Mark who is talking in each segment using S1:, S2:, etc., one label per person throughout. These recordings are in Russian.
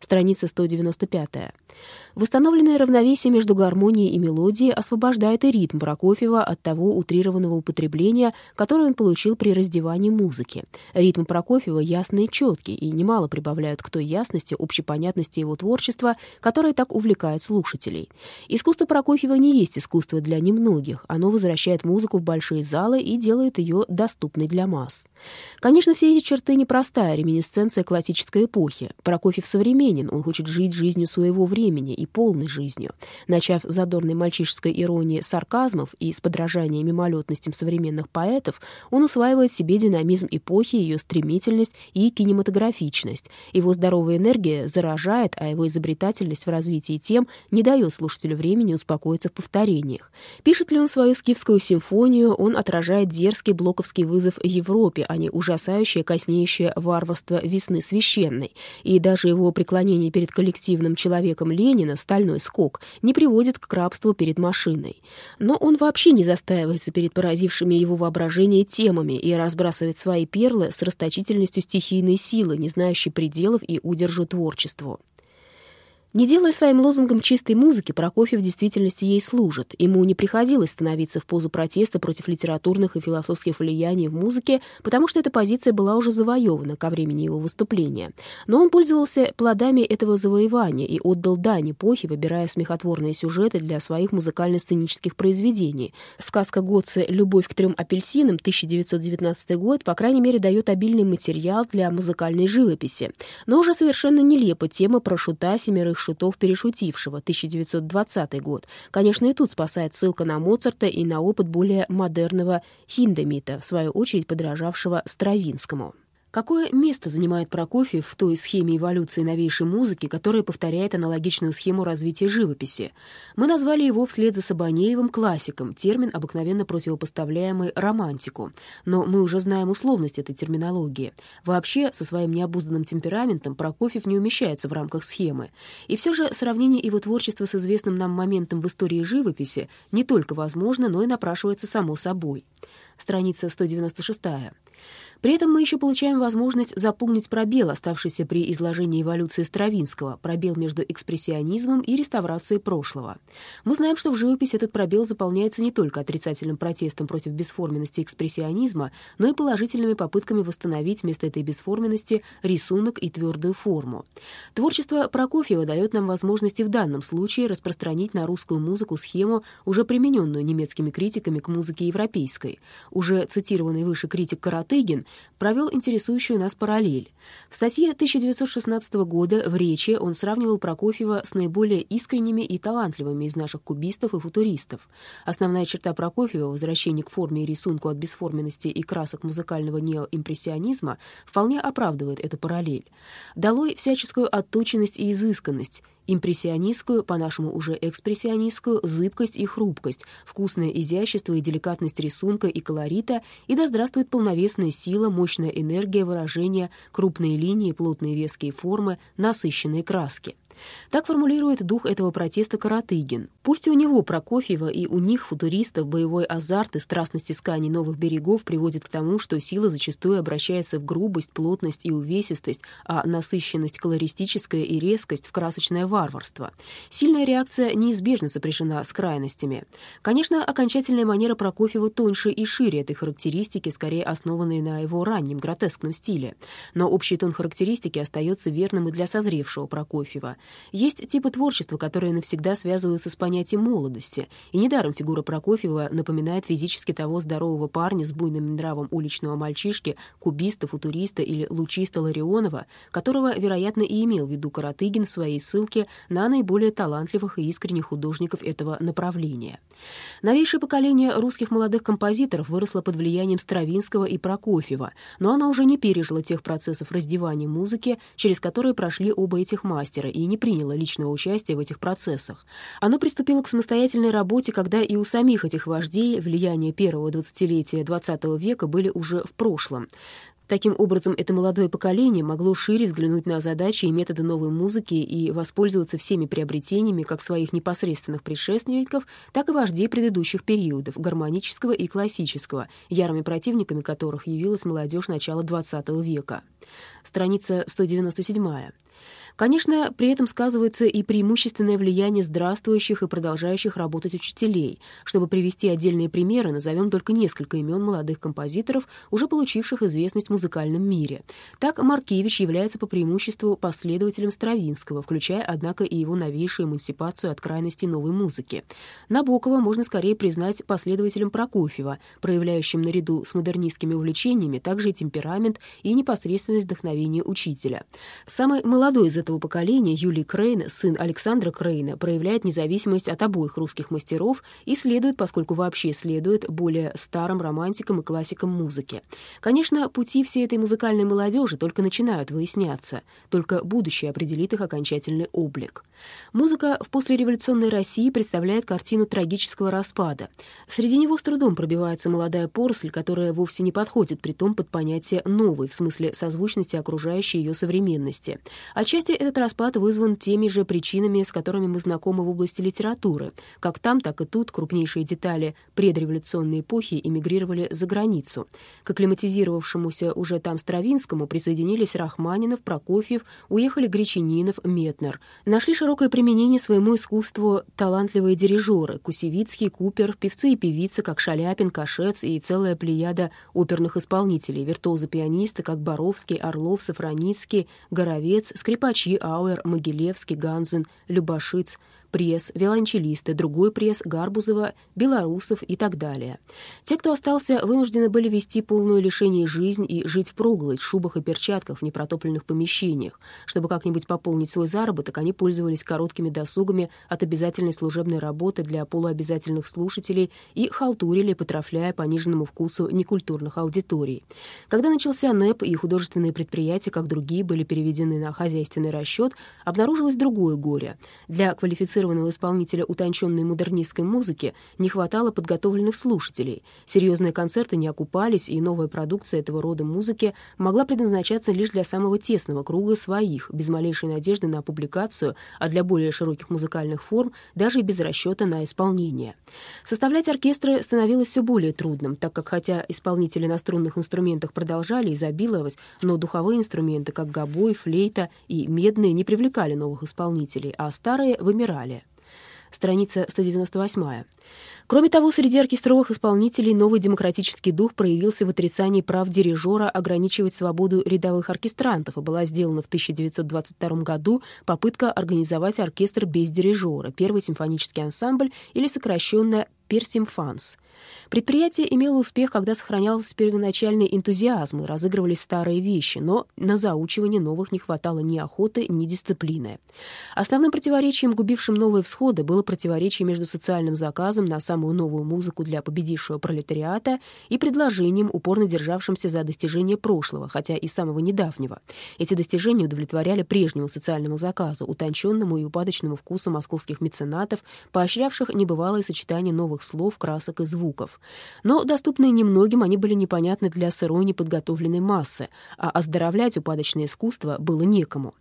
S1: страница 195. Восстановленное равновесие между гармонией и мелодией освобождает и ритм Прокофьева от того утрированного употребления, которое он получил при раздевании музыки. Ритм Прокофьева ясный и четкий, и немало прибавляют к той ясности, общепонятности его творчества, которое так увлекает слушателей. Искусство Прокофьева не есть искусство для немногих, оно возвращает музыку в большие залы и делает ее доступной для масс. Конечно, все эти черты непростая реминисценция классической эпохи. Прокофьев современен, он хочет жить жизнью своего времени и полной жизнью. Начав задорной мальчишеской иронии сарказмов и с подражанием мимолетностям современных поэтов, он усваивает себе динамизм эпохи, ее стремительность и кинематографичность. Его здоровая энергия заражает, а его изобретательность в развитии тем не дает слушателю времени успокоиться в повторениях. Пишет ли он свою скифскую симфонию, он отражает дерзкий блоковский вызов Европе, а не ужасающее, коснеющее варварство весны священной. И даже его преклонение перед коллективным человеком Ленина, стальной скок, не приводит к рабству перед машиной. Но он вообще не застаивается перед поразившими его воображение темами и разбрасывает свои перлы с расточительностью стихийной силы, не знающей пределов и удержу творчеству. Не делая своим лозунгом чистой музыки, Прокофьев в действительности ей служит. Ему не приходилось становиться в позу протеста против литературных и философских влияний в музыке, потому что эта позиция была уже завоевана ко времени его выступления. Но он пользовался плодами этого завоевания и отдал дань эпохе, выбирая смехотворные сюжеты для своих музыкально-сценических произведений. Сказка Готце «Любовь к трем апельсинам» 1919 год, по крайней мере, дает обильный материал для музыкальной живописи. Но уже совершенно нелепа тема про шута семерых шутов перешутившего, 1920 год. Конечно, и тут спасает ссылка на Моцарта и на опыт более модерного Хиндемита, в свою очередь подражавшего Стравинскому. Какое место занимает Прокофьев в той схеме эволюции новейшей музыки, которая повторяет аналогичную схему развития живописи? Мы назвали его вслед за Сабанеевым классиком, термин, обыкновенно противопоставляемый романтику. Но мы уже знаем условность этой терминологии. Вообще, со своим необузданным темпераментом Прокофьев не умещается в рамках схемы. И все же сравнение его творчества с известным нам моментом в истории живописи не только возможно, но и напрашивается само собой. Страница 196. При этом мы еще получаем возможность заполнить пробел, оставшийся при изложении эволюции Стравинского, пробел между экспрессионизмом и реставрацией прошлого. Мы знаем, что в живописи этот пробел заполняется не только отрицательным протестом против бесформенности экспрессионизма, но и положительными попытками восстановить вместо этой бесформенности рисунок и твердую форму. Творчество Прокофьева дает нам возможность и в данном случае распространить на русскую музыку схему, уже примененную немецкими критиками к музыке европейской. Уже цитированный выше критик Каратыгин провел интересующую нас параллель. В статье 1916 года в речи он сравнивал Прокофьева с наиболее искренними и талантливыми из наших кубистов и футуристов. Основная черта Прокофьева — возвращение к форме и рисунку от бесформенности и красок музыкального неоимпрессионизма — вполне оправдывает эту параллель. Долой всяческую отточенность и изысканность, импрессионистскую, по-нашему уже экспрессионистскую, зыбкость и хрупкость, вкусное изящество и деликатность рисунка и колорита, и да здравствует полновесная сила, мощная энергия выражения, крупные линии, плотные веские формы, насыщенные краски. Так формулирует дух этого протеста Каратыгин. Пусть и у него, Прокофьева, и у них, футуристов, боевой азарт и страстность исканий новых берегов приводит к тому, что сила зачастую обращается в грубость, плотность и увесистость, а насыщенность колористическая и резкость в красочное варварство. Сильная реакция неизбежно сопряжена с крайностями. Конечно, окончательная манера Прокофьева тоньше и шире этой характеристики, скорее основанной на его раннем гротескном стиле. Но общий тон характеристики остается верным и для созревшего Прокофьева. Есть типы творчества, которые навсегда связываются с понятием молодости, и недаром фигура Прокофьева напоминает физически того здорового парня с буйным нравом уличного мальчишки, кубиста, футуриста или лучиста Ларионова, которого, вероятно, и имел в виду Каратыгин в своей ссылке на наиболее талантливых и искренних художников этого направления. Новейшее поколение русских молодых композиторов выросло под влиянием Стравинского и Прокофьева, но оно уже не пережило тех процессов раздевания музыки, через которые прошли оба этих мастера, и не приняло личного участия в этих процессах. Оно приступило к самостоятельной работе, когда и у самих этих вождей влияние первого двадцатилетия XX века были уже в прошлом. Таким образом, это молодое поколение могло шире взглянуть на задачи и методы новой музыки и воспользоваться всеми приобретениями как своих непосредственных предшественников, так и вождей предыдущих периодов, гармонического и классического, ярыми противниками которых явилась молодежь начала XX века. Страница 197. Конечно, при этом сказывается и преимущественное влияние здравствующих и продолжающих работать учителей. Чтобы привести отдельные примеры, назовем только несколько имен молодых композиторов, уже получивших известность в музыкальном мире. Так, Маркевич является по преимуществу последователем Стравинского, включая, однако, и его новейшую эмансипацию от крайности новой музыки. Набокова можно скорее признать последователем Прокофьева, проявляющим наряду с модернистскими увлечениями также и темперамент и непосредственность вдохновения учителя. Самый молодой из этого поколения, Юлий Крейн, сын Александра Крейна, проявляет независимость от обоих русских мастеров и следует, поскольку вообще следует, более старым романтикам и классикам музыки. Конечно, пути всей этой музыкальной молодежи только начинают выясняться, только будущее определит их окончательный облик. Музыка в послереволюционной России представляет картину трагического распада. Среди него с трудом пробивается молодая поросль, которая вовсе не подходит при том под понятие «новый» в смысле созвучности окружающей ее современности. Отчасти этот распад вызван теми же причинами, с которыми мы знакомы в области литературы. Как там, так и тут крупнейшие детали предреволюционной эпохи эмигрировали за границу. К акклиматизировавшемуся уже там Стравинскому присоединились Рахманинов, Прокофьев, уехали Гречанинов, Метнер. Нашли широкое применение своему искусству талантливые дирижеры — Кусевицкий, Купер, певцы и певицы, как Шаляпин, Кашец и целая плеяда оперных исполнителей, виртуозы-пианисты, как Боровский, Орлов, Сафроницкий, Горовец, скрипачи Ауэр, Могилевский, Ганзен, Любашиц, пресс, виолончелисты, другой пресс, Гарбузова, белорусов и так далее. Те, кто остался, вынуждены были вести полную лишение жизнь и жить в шубах и перчатках в непротопленных помещениях. Чтобы как-нибудь пополнить свой заработок, они пользовались короткими досугами от обязательной служебной работы для полуобязательных слушателей и халтурили, потрафляя пониженному вкусу некультурных аудиторий. Когда начался НЭП и художественные предприятия, как другие, были переведены на хозяйственный расчет, обнаружилось другое горе. Для квалифицированных квалифицированного исполнителя утонченной модернистской музыки не хватало подготовленных слушателей. Серьезные концерты не окупались, и новая продукция этого рода музыки могла предназначаться лишь для самого тесного круга своих, без малейшей надежды на публикацию, а для более широких музыкальных форм даже и без расчета на исполнение. Составлять оркестры становилось все более трудным, так как хотя исполнители на струнных инструментах продолжали изобиловать, но духовые инструменты, как гобой, флейта и медные, не привлекали новых исполнителей, а старые вымирали страница 198. Кроме того, среди оркестровых исполнителей новый демократический дух проявился в отрицании прав дирижера ограничивать свободу рядовых оркестрантов, и была сделана в 1922 году попытка организовать оркестр без дирижера, первый симфонический ансамбль или сокращенно Персимфанс. Предприятие имело успех, когда сохранялся первоначальный энтузиазм и разыгрывались старые вещи, но на заучивание новых не хватало ни охоты, ни дисциплины. Основным противоречием, губившим новые всходы, было противоречие между социальным заказом на самую новую музыку для победившего пролетариата и предложением, упорно державшимся за достижение прошлого, хотя и самого недавнего. Эти достижения удовлетворяли прежнему социальному заказу, утонченному и упадочному вкусу московских меценатов, поощрявших небывалое сочетание новых новых слов, красок и звуков. Но доступные немногим, они были непонятны для сырой неподготовленной массы, а оздоровлять упадочное искусство было некому.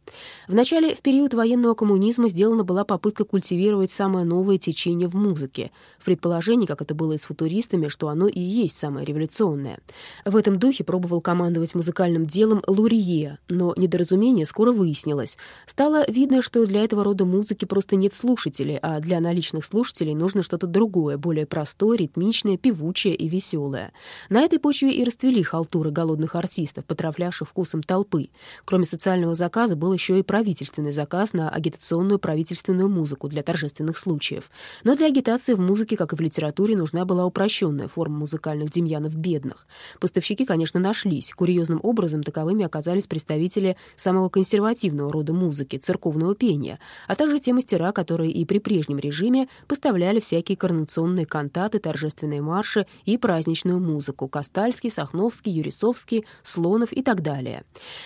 S1: Вначале, в период военного коммунизма, сделана была попытка культивировать самое новое течение в музыке, в предположении, как это было и с футуристами, что оно и есть самое революционное. В этом духе пробовал командовать музыкальным делом Лурье, но недоразумение скоро выяснилось. Стало видно, что для этого рода музыки просто нет слушателей, а для наличных слушателей нужно что-то другое, более простое, ритмичное, певучее и веселое. На этой почве и расцвели халтуры голодных артистов, потрафлявших вкусом толпы. Кроме социального заказа был еще и правительственный заказ на агитационную правительственную музыку для торжественных случаев. Но для агитации в музыке, как и в литературе, нужна была упрощенная форма музыкальных демьянов бедных. Поставщики, конечно, нашлись. Курьезным образом таковыми оказались представители самого консервативного рода музыки, церковного пения, а также те мастера, которые и при прежнем режиме поставляли всякие коронационные церковные кантаты, торжественные марши и праздничную музыку — Костальский, Сахновский, Юрисовский, Слонов и так далее.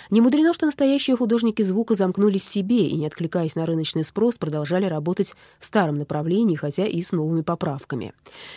S1: Не мудрено, что настоящие художники звука замкнулись в себе и, не откликаясь на рыночный спрос, продолжали работать в старом направлении, хотя и с новыми поправками.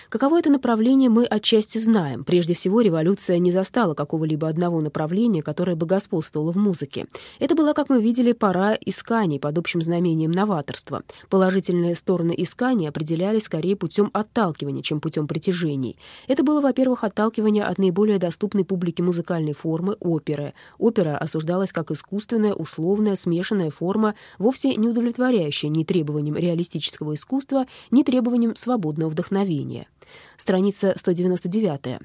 S1: Каково это направление, мы отчасти знаем. Прежде всего, революция не застала какого-либо одного направления, которое бы господствовало в музыке. Это была, как мы видели, пора исканий под общим знамением новаторства. Положительные стороны исканий определялись скорее путем отталкивания, чем путем притяжений. Это было, во-первых, отталкивание от наиболее доступной публике музыкальной формы — оперы. Опера осуждалась как искусственная, условная, смешанная форма, вовсе не удовлетворяющая ни требованиям реалистического искусства, ни требованиям свободного вдохновения. Страница 199.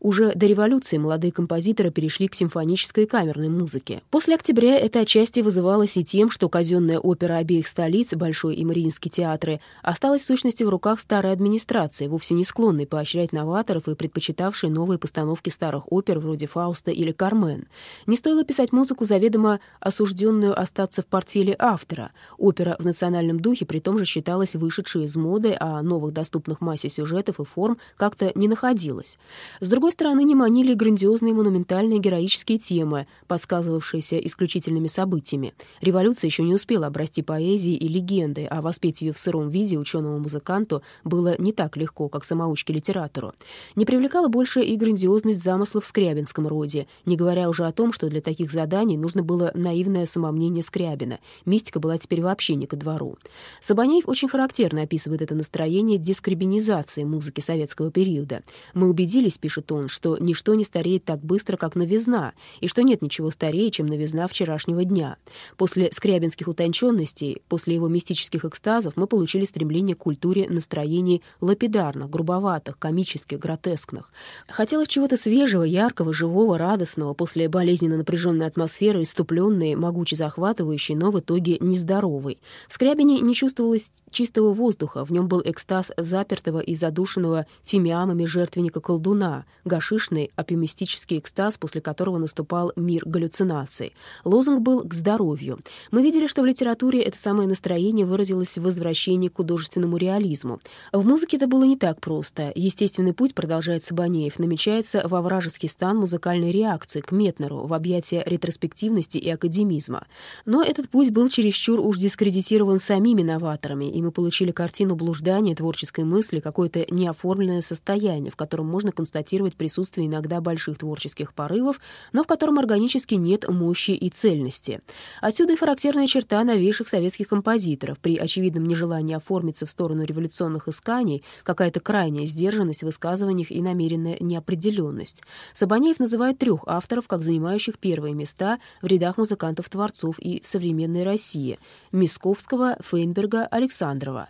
S1: Уже до революции молодые композиторы перешли к симфонической и камерной музыке. После октября это отчасти вызывалось и тем, что казенная опера обеих столиц, Большой и Мариинский театры, осталась в сущности в руках старой администрации, вовсе не склонной поощрять новаторов и предпочитавшей новые постановки старых опер вроде «Фауста» или «Кармен». Не стоило писать музыку, заведомо осужденную остаться в портфеле автора. Опера в национальном духе при том же считалась вышедшей из моды, а новых доступных массе сюжетов и форм как-то не находилось. С другой стороны, не манили грандиозные монументальные героические темы, подсказывавшиеся исключительными событиями. Революция еще не успела обрасти поэзией и легендой, а воспеть ее в сыром виде ученому-музыканту было не так легко, как самоучке-литератору. Не привлекала больше и грандиозность замыслов в скрябинском роде, не говоря уже о том, что для таких заданий нужно было наивное самомнение Скрябина. Мистика была теперь вообще не ко двору. Сабанеев очень характерно описывает это настроение дескребинизации музыки советского периода. «Мы убедились, — пишет он, — что ничто не стареет так быстро, как новизна, и что нет ничего старее, чем новизна вчерашнего дня. После скрябинских утонченностей, после его мистических экстазов мы получили стремление к культуре настроений лапидарных, грубоватых, комических, гротескных. Хотелось чего-то свежего, яркого, живого, радостного, после болезненно напряженной атмосферы, иступленной, могуче захватывающей, но в итоге нездоровой. В Скрябине не чувствовалось чистого воздуха, в нем был экстаз запертого и задушенного фимиамами жертвенника-колдуна, гашишный опимистический экстаз, после которого наступал мир галлюцинаций. Лозунг был «к здоровью». Мы видели, что в литературе это самое настроение выразилось в возвращении к художественному реализму. В музыке это было не так просто. Естественный путь, продолжает Сабанеев, намечается во вражеский стан музыкальной реакции к Метнеру, в объятия ретроспективности и академизма. Но этот путь был чересчур уж дискредитирован самими новаторами, и мы получили картину блуждания творческой мысли, какой-то неоформленной оформленное состояние, в котором можно констатировать присутствие иногда больших творческих порывов, но в котором органически нет мощи и цельности. Отсюда и характерная черта новейших советских композиторов. При очевидном нежелании оформиться в сторону революционных исканий какая-то крайняя сдержанность в высказываниях и намеренная неопределенность. Сабанеев называет трех авторов как занимающих первые места в рядах музыкантов-творцов и в современной России — Мисковского, Фейнберга, Александрова.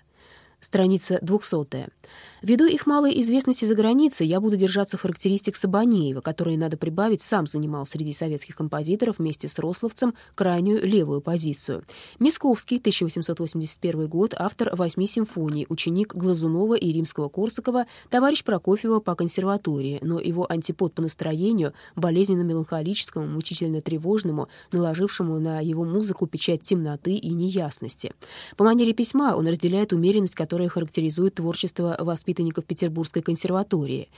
S1: Страница 200. Ввиду их малой известности за границей, я буду держаться характеристик Сабанеева, который, надо прибавить, сам занимал среди советских композиторов вместе с Рословцем крайнюю левую позицию. Мисковский, 1881 год, автор восьми симфоний, ученик Глазунова и Римского-Корсакова, товарищ Прокофьева по консерватории, но его антипод по настроению, болезненно-меланхолическому, мучительно-тревожному, наложившему на его музыку печать темноты и неясности. По манере письма он разделяет умеренность, которая характеризует творчество воспитанников Петербургской консерватории.